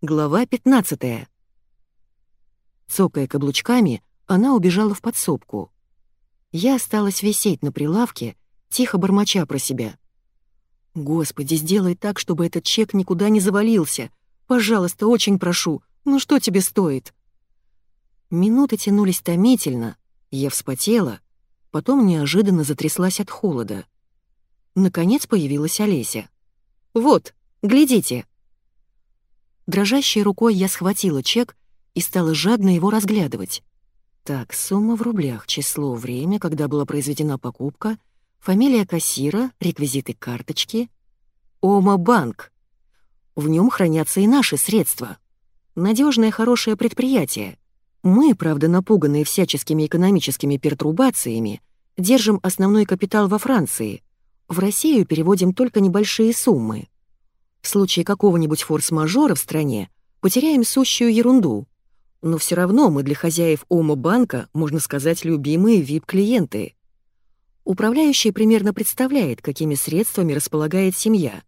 Глава 15 Цокая каблучками, она убежала в подсобку. Я осталась висеть на прилавке, тихо бормоча про себя. «Господи, сделай так, чтобы этот чек никуда не завалился. Пожалуйста, очень прошу. Ну что тебе стоит?» Минуты тянулись томительно, я вспотела, потом неожиданно затряслась от холода. Наконец появилась Олеся. «Вот, глядите!» Дрожащей рукой я схватила чек и стала жадно его разглядывать. Так, сумма в рублях, число, время, когда была произведена покупка, фамилия кассира, реквизиты карточки. Ома-банк. В нем хранятся и наши средства. Надежное хорошее предприятие. Мы, правда, напуганные всяческими экономическими пертурбациями, держим основной капитал во Франции. В Россию переводим только небольшие суммы. В случае какого-нибудь форс-мажора в стране потеряем сущую ерунду. Но все равно мы для хозяев Омо-банка, можно сказать, любимые VIP-клиенты. Управляющий примерно представляет, какими средствами располагает семья,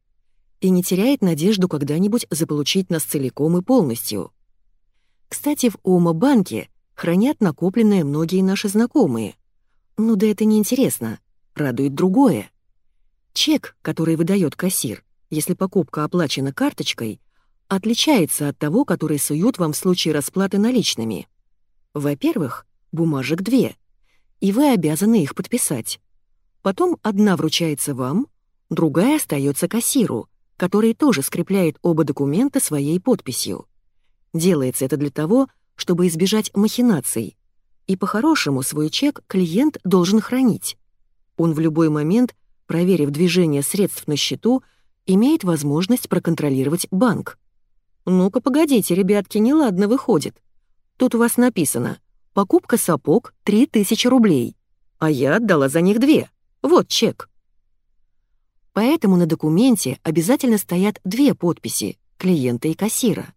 и не теряет надежду когда-нибудь заполучить нас целиком и полностью. Кстати, в Омо-банке хранят накопленное многие наши знакомые. Ну да это неинтересно, радует другое. Чек, который выдает кассир, если покупка оплачена карточкой, отличается от того, который суют вам в случае расплаты наличными. Во-первых, бумажек две, и вы обязаны их подписать. Потом одна вручается вам, другая остается кассиру, который тоже скрепляет оба документа своей подписью. Делается это для того, чтобы избежать махинаций. И по-хорошему свой чек клиент должен хранить. Он в любой момент, проверив движение средств на счету, имеет возможность проконтролировать банк. «Ну-ка, погодите, ребятки, неладно выходит. Тут у вас написано «Покупка сапог 3000 рублей», а я отдала за них две. Вот чек. Поэтому на документе обязательно стоят две подписи — клиента и кассира.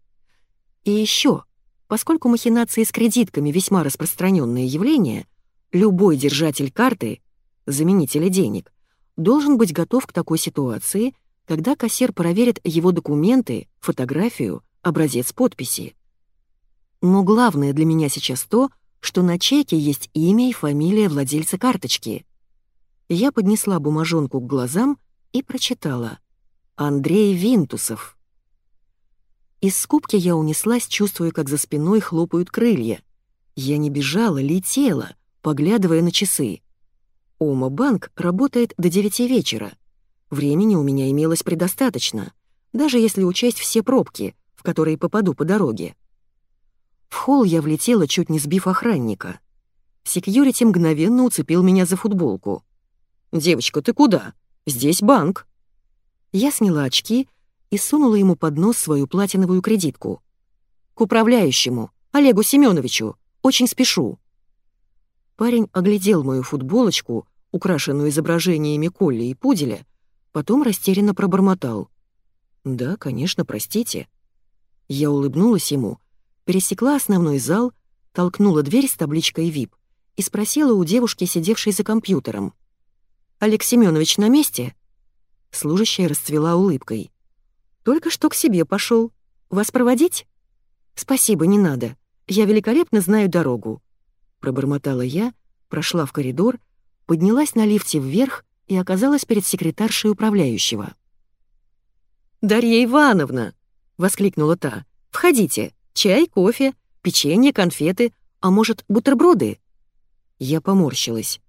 И еще, поскольку махинации с кредитками весьма распространенное явление, любой держатель карты, заменителя денег, должен быть готов к такой ситуации когда кассир проверит его документы, фотографию, образец подписи. Но главное для меня сейчас то, что на чеке есть имя и фамилия владельца карточки. Я поднесла бумажонку к глазам и прочитала. Андрей Винтусов. Из скупки я унеслась, чувствуя, как за спиной хлопают крылья. Я не бежала, летела, поглядывая на часы. Ома-банк работает до девяти вечера — Времени у меня имелось предостаточно, даже если учесть все пробки, в которые попаду по дороге. В холл я влетела, чуть не сбив охранника. Секьюрити мгновенно уцепил меня за футболку. «Девочка, ты куда? Здесь банк». Я сняла очки и сунула ему под нос свою платиновую кредитку. «К управляющему, Олегу Семеновичу, очень спешу». Парень оглядел мою футболочку, украшенную изображениями Колли и Пуделя, Потом растерянно пробормотал. «Да, конечно, простите». Я улыбнулась ему, пересекла основной зал, толкнула дверь с табличкой VIP и спросила у девушки, сидевшей за компьютером. «Олег Семенович на месте?» Служащая расцвела улыбкой. «Только что к себе пошел. Вас проводить?» «Спасибо, не надо. Я великолепно знаю дорогу». Пробормотала я, прошла в коридор, поднялась на лифте вверх и оказалась перед секретаршей управляющего. «Дарья Ивановна!» — воскликнула та. «Входите. Чай, кофе, печенье, конфеты, а может, бутерброды?» Я поморщилась.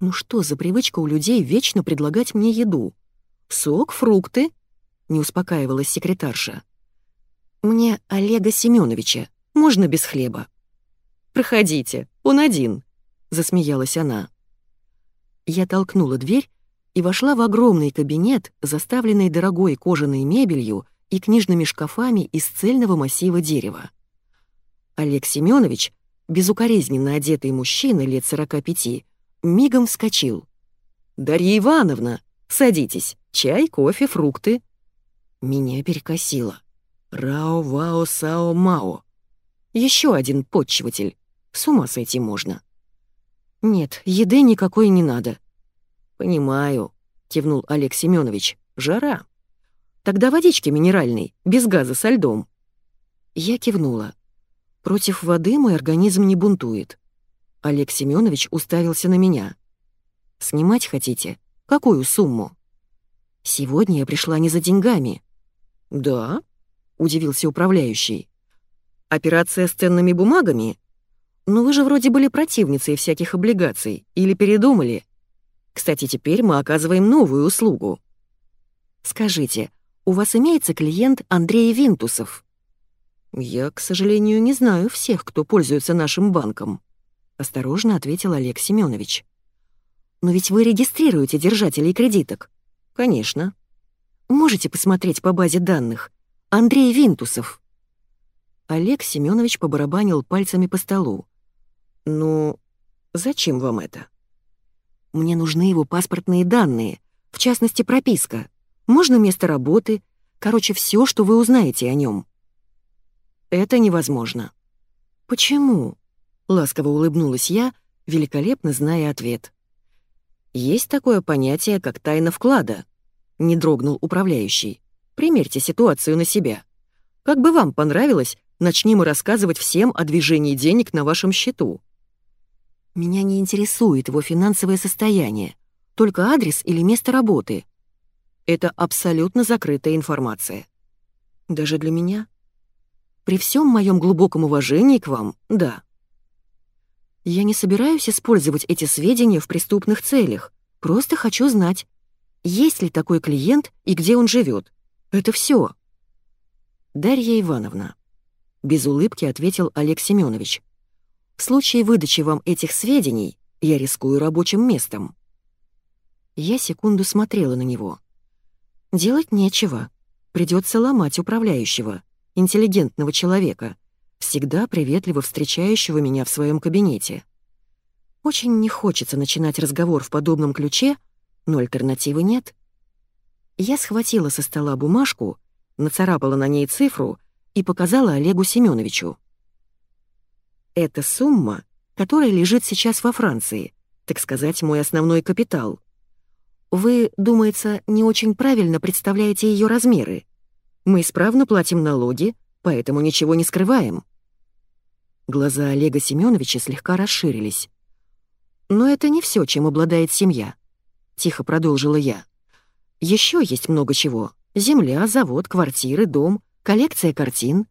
«Ну что за привычка у людей вечно предлагать мне еду? Сок, фрукты?» — не успокаивалась секретарша. «Мне Олега Семеновича. Можно без хлеба?» «Проходите, он один», — засмеялась она. Я толкнула дверь и вошла в огромный кабинет, заставленный дорогой кожаной мебелью и книжными шкафами из цельного массива дерева. Олег Семенович, безукоризненно одетый мужчина лет 45, мигом вскочил. «Дарья Ивановна, садитесь, чай, кофе, фрукты». Меня перекосило. Рао-вао-сао-мао. Еще один подчиватель. С ума сойти можно. Нет, еды никакой не надо. «Понимаю», — кивнул Олег Семенович. «Жара. Тогда водички минеральной, без газа со льдом». Я кивнула. Против воды мой организм не бунтует. Олег Семенович уставился на меня. «Снимать хотите? Какую сумму?» «Сегодня я пришла не за деньгами». «Да?» — удивился управляющий. «Операция с ценными бумагами? Но вы же вроде были противницей всяких облигаций. Или передумали? Кстати, теперь мы оказываем новую услугу». «Скажите, у вас имеется клиент Андрей Винтусов?» «Я, к сожалению, не знаю всех, кто пользуется нашим банком», — осторожно ответил Олег Семенович. «Но ведь вы регистрируете держателей кредиток». «Конечно». «Можете посмотреть по базе данных. Андрей Винтусов». Олег Семенович побарабанил пальцами по столу. «Ну, зачем вам это?» «Мне нужны его паспортные данные, в частности, прописка. Можно место работы, короче, все, что вы узнаете о нем. Это невозможно. Почему? Ласково улыбнулась я, великолепно зная ответ. Есть такое понятие, как тайна вклада. Не дрогнул управляющий. Примерьте ситуацию на себя. Как бы вам понравилось, начни мы рассказывать всем о движении денег на вашем счету. Меня не интересует его финансовое состояние, только адрес или место работы. Это абсолютно закрытая информация. Даже для меня? При всем моем глубоком уважении к вам, да. Я не собираюсь использовать эти сведения в преступных целях. Просто хочу знать, есть ли такой клиент и где он живет. Это все. Дарья Ивановна. Без улыбки ответил Олег Семенович. В случае выдачи вам этих сведений я рискую рабочим местом. Я секунду смотрела на него. Делать нечего. Придется ломать управляющего интеллигентного человека, всегда приветливо встречающего меня в своем кабинете. Очень не хочется начинать разговор в подобном ключе, но альтернативы нет. Я схватила со стола бумажку, нацарапала на ней цифру и показала Олегу Семеновичу. Это сумма, которая лежит сейчас во Франции, так сказать, мой основной капитал. Вы, думается, не очень правильно представляете ее размеры. Мы исправно платим налоги, поэтому ничего не скрываем». Глаза Олега Семеновича слегка расширились. «Но это не все, чем обладает семья», — тихо продолжила я. Еще есть много чего. Земля, завод, квартиры, дом, коллекция картин.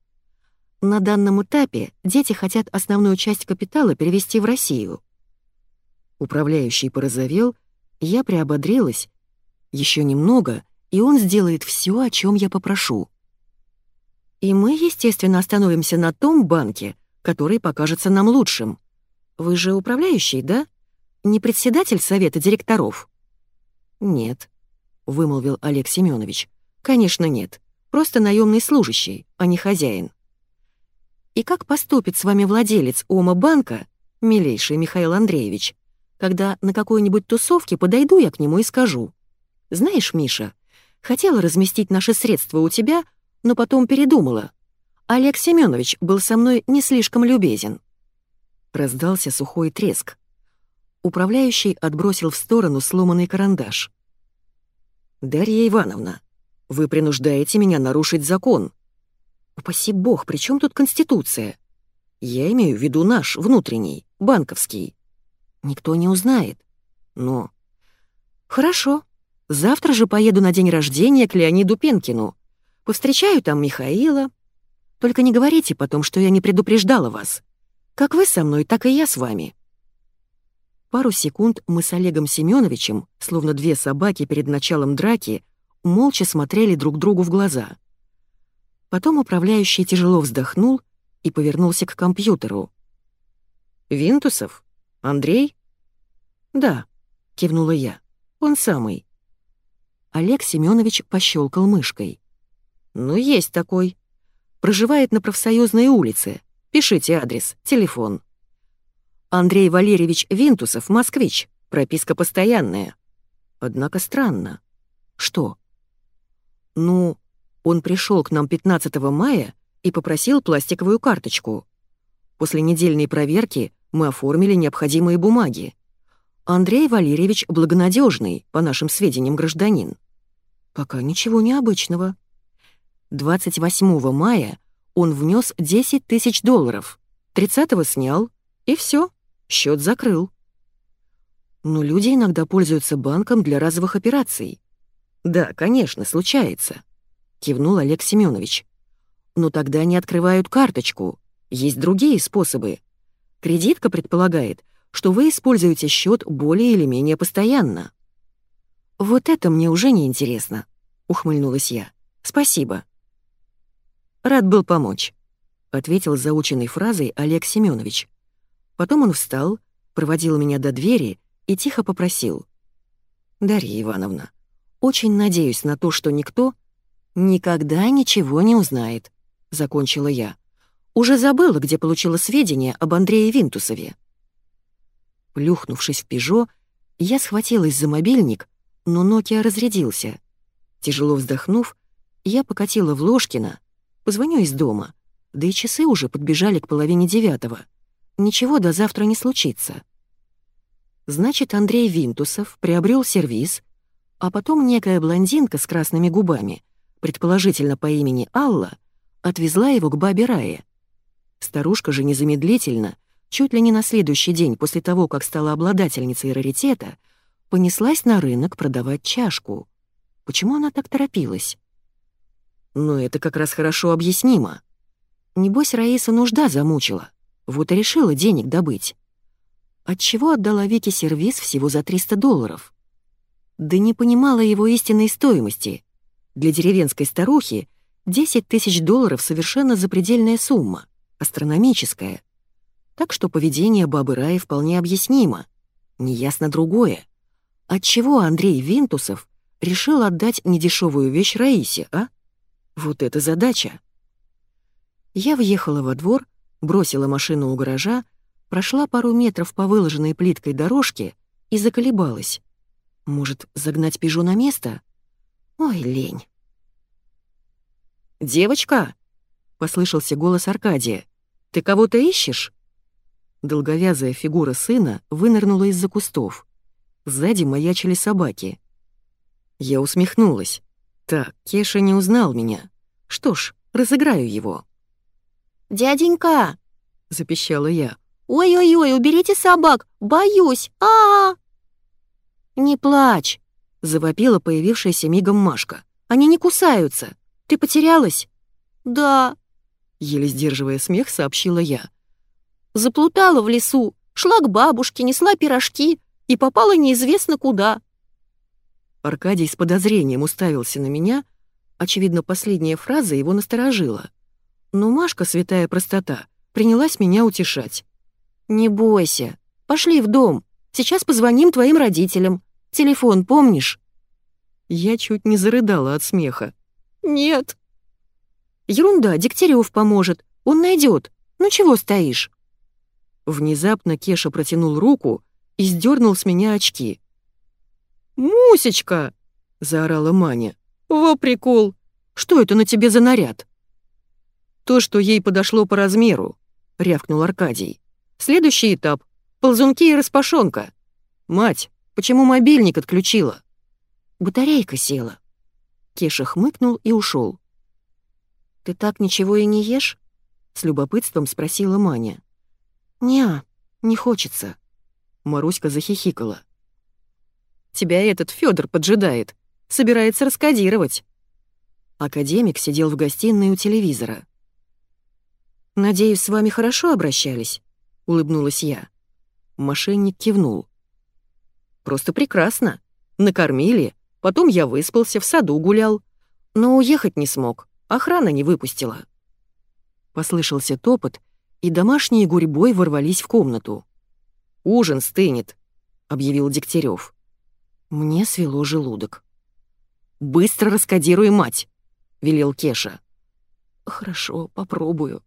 На данном этапе дети хотят основную часть капитала перевести в Россию. Управляющий порозовел, я приободрилась. Еще немного, и он сделает все, о чем я попрошу. И мы, естественно, остановимся на том банке, который покажется нам лучшим. Вы же управляющий, да? Не председатель совета директоров? Нет, вымолвил Олег Семенович. Конечно, нет. Просто наемный служащий, а не хозяин. И как поступит с вами владелец Ома банка, милейший Михаил Андреевич, когда на какой-нибудь тусовке подойду я к нему и скажу: "Знаешь, Миша, Хотела разместить наши средства у тебя, но потом передумала. Олег Семенович был со мной не слишком любезен». Раздался сухой треск. Управляющий отбросил в сторону сломанный карандаш. «Дарья Ивановна, вы принуждаете меня нарушить закон». «Упаси бог, при чем тут Конституция?» «Я имею в виду наш, внутренний, банковский». «Никто не узнает». «Но...» «Хорошо», Завтра же поеду на день рождения к Леониду Пенкину. Повстречаю там Михаила. Только не говорите потом, что я не предупреждала вас. Как вы со мной, так и я с вами». Пару секунд мы с Олегом Семеновичем, словно две собаки перед началом драки, молча смотрели друг другу в глаза. Потом управляющий тяжело вздохнул и повернулся к компьютеру. «Винтусов? Андрей?» «Да», — кивнула я. «Он самый. Олег Семенович пощелкал мышкой. «Ну, есть такой. Проживает на профсоюзной улице. Пишите адрес, телефон. Андрей Валерьевич Винтусов, москвич. Прописка постоянная. Однако странно. Что? Ну, он пришел к нам 15 мая и попросил пластиковую карточку. После недельной проверки мы оформили необходимые бумаги. Андрей Валерьевич благонадежный, по нашим сведениям, гражданин. Пока ничего необычного. 28 мая он внес 10 тысяч долларов. 30-го снял, и все, счет закрыл. Но люди иногда пользуются банком для разовых операций. Да, конечно, случается, кивнул Олег Семенович. Но тогда не открывают карточку. Есть другие способы. Кредитка предполагает, что вы используете счет более или менее постоянно. Вот это мне уже не интересно, ухмыльнулась я. Спасибо. Рад был помочь, ответил заученной фразой Олег Семенович. Потом он встал, проводил меня до двери и тихо попросил. «Дарья Ивановна, очень надеюсь на то, что никто никогда ничего не узнает», — закончила я. «Уже забыла, где получила сведения об Андрее Винтусове». Плюхнувшись в «Пежо», я схватилась за мобильник, но Nokia разрядился. Тяжело вздохнув, я покатила в Ложкино, позвоню из дома, да и часы уже подбежали к половине девятого. Ничего до завтра не случится. Значит, Андрей Винтусов приобрел сервиз, а потом некая блондинка с красными губами, предположительно по имени Алла, отвезла его к бабе Рае. Старушка же незамедлительно, чуть ли не на следующий день после того, как стала обладательницей раритета, понеслась на рынок продавать чашку. Почему она так торопилась? Ну, это как раз хорошо объяснимо. Небось, Раиса нужда замучила, вот и решила денег добыть. Отчего отдала Вике сервис всего за 300 долларов? Да не понимала его истинной стоимости. Для деревенской старухи 10 тысяч долларов совершенно запредельная сумма, астрономическая. Так что поведение бабы Раи вполне объяснимо. Неясно другое. Отчего Андрей Винтусов решил отдать недешевую вещь Раисе, а? Вот это задача. Я въехала во двор, бросила машину у гаража, прошла пару метров по выложенной плиткой дорожке и заколебалась. Может, загнать пижу на место? Ой, лень. «Девочка!» — послышался голос Аркадия. «Ты кого-то ищешь?» Долговязая фигура сына вынырнула из-за кустов. Сзади маячили собаки. Я усмехнулась. Так, Кеша не узнал меня. Что ж, разыграю его. «Дяденька!» — запищала я. «Ой-ой-ой, уберите собак! Боюсь! а а, -а! «Не плачь!» — завопила появившаяся мигом Машка. «Они не кусаются! Ты потерялась?» «Да!» — еле сдерживая смех, сообщила я. «Заплутала в лесу, шла к бабушке, несла пирожки и попала неизвестно куда». Аркадий с подозрением уставился на меня. Очевидно, последняя фраза его насторожила. Но Машка, святая простота, принялась меня утешать. «Не бойся. Пошли в дом. Сейчас позвоним твоим родителям. Телефон помнишь?» Я чуть не зарыдала от смеха. «Нет». «Ерунда, Дегтярев поможет. Он найдет. Ну чего стоишь?» Внезапно Кеша протянул руку и сдернул с меня очки. «Мусечка!» — заорала Маня. «Во прикол! Что это на тебе за наряд?» «То, что ей подошло по размеру», — рявкнул Аркадий. Следующий этап — ползунки и распашонка. Мать, почему мобильник отключила? Батарейка села. Кеша хмыкнул и ушел. «Ты так ничего и не ешь?» — с любопытством спросила Маня. «Не, не хочется». Маруська захихикала. «Тебя этот Федор поджидает, собирается раскодировать». Академик сидел в гостиной у телевизора. «Надеюсь, с вами хорошо обращались?» — улыбнулась я. Мошенник кивнул. «Просто прекрасно. Накормили, потом я выспался, в саду гулял. Но уехать не смог, охрана не выпустила». Послышался топот, и домашние гурьбой ворвались в комнату. «Ужин стынет», — объявил Дегтярев. Мне свело желудок. «Быстро раскодируй мать», — велел Кеша. «Хорошо, попробую»,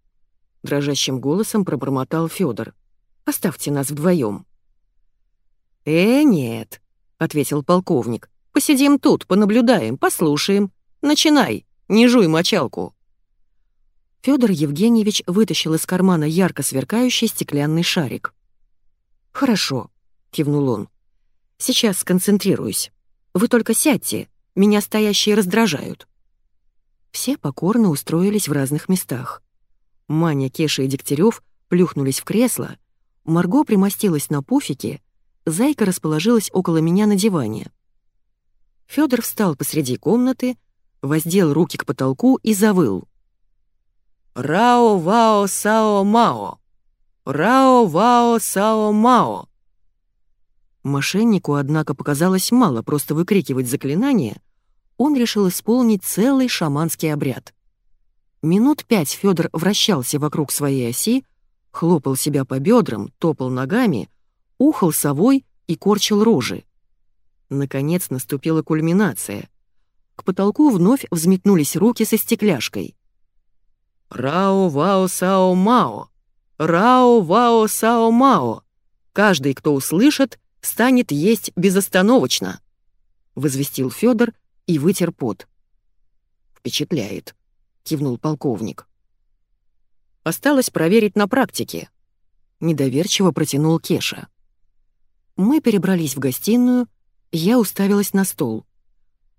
дрожащим голосом пробормотал Федор. Оставьте нас вдвоем. Э, нет, ответил полковник. Посидим тут, понаблюдаем, послушаем. Начинай, не жуй мочалку. Федор Евгеньевич вытащил из кармана ярко сверкающий стеклянный шарик. «Хорошо», — кивнул он. «Сейчас сконцентрируюсь. Вы только сядьте, меня стоящие раздражают». Все покорно устроились в разных местах. Маня, Кеша и Дегтярев плюхнулись в кресло, Марго примостилась на пуфике, Зайка расположилась около меня на диване. Фёдор встал посреди комнаты, воздел руки к потолку и завыл. «Рао-вао-сао-мао! Рао-вао-сао-мао!» Мошеннику, однако, показалось мало просто выкрикивать заклинание, он решил исполнить целый шаманский обряд. Минут пять Фёдор вращался вокруг своей оси, хлопал себя по бедрам, топал ногами, ухал совой и корчил рожи. Наконец наступила кульминация. К потолку вновь взметнулись руки со стекляшкой. «Рао-вао-сао-мао! Рао-вао-сао-мао! Каждый, кто услышит, станет есть безостановочно!» — возвестил Федор и вытер пот. «Впечатляет», — кивнул полковник. «Осталось проверить на практике», — недоверчиво протянул Кеша. Мы перебрались в гостиную, я уставилась на стол.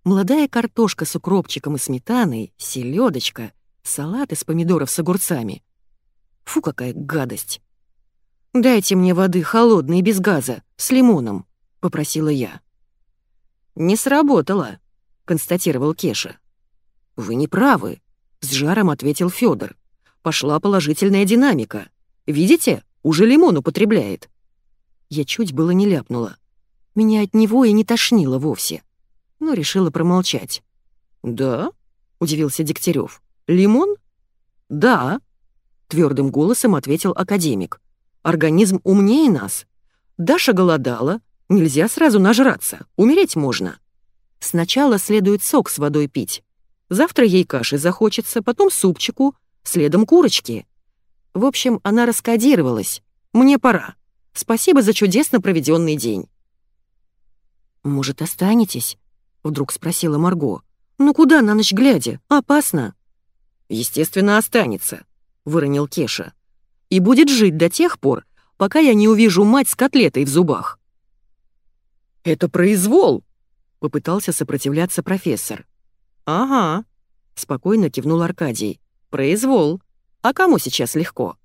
Молодая картошка с укропчиком и сметаной, селедочка, салат из помидоров с огурцами. Фу, какая гадость! «Дайте мне воды холодной, без газа, с лимоном», — попросила я. «Не сработало», — констатировал Кеша. «Вы не правы», — с жаром ответил Федор. «Пошла положительная динамика. Видите, уже лимон употребляет». Я чуть было не ляпнула. Меня от него и не тошнило вовсе. Но решила промолчать. «Да?» — удивился Дегтярев. «Лимон?» «Да», — твердым голосом ответил академик. «Организм умнее нас. Даша голодала, нельзя сразу нажраться, умереть можно. Сначала следует сок с водой пить. Завтра ей каши захочется, потом супчику, следом курочки. В общем, она раскодировалась. Мне пора. Спасибо за чудесно проведенный день». «Может, останетесь?» — вдруг спросила Марго. «Ну куда на ночь глядя? Опасно». «Естественно, останется», — выронил Кеша. «И будет жить до тех пор, пока я не увижу мать с котлетой в зубах». «Это произвол!» — попытался сопротивляться профессор. «Ага», — спокойно кивнул Аркадий. «Произвол. А кому сейчас легко?»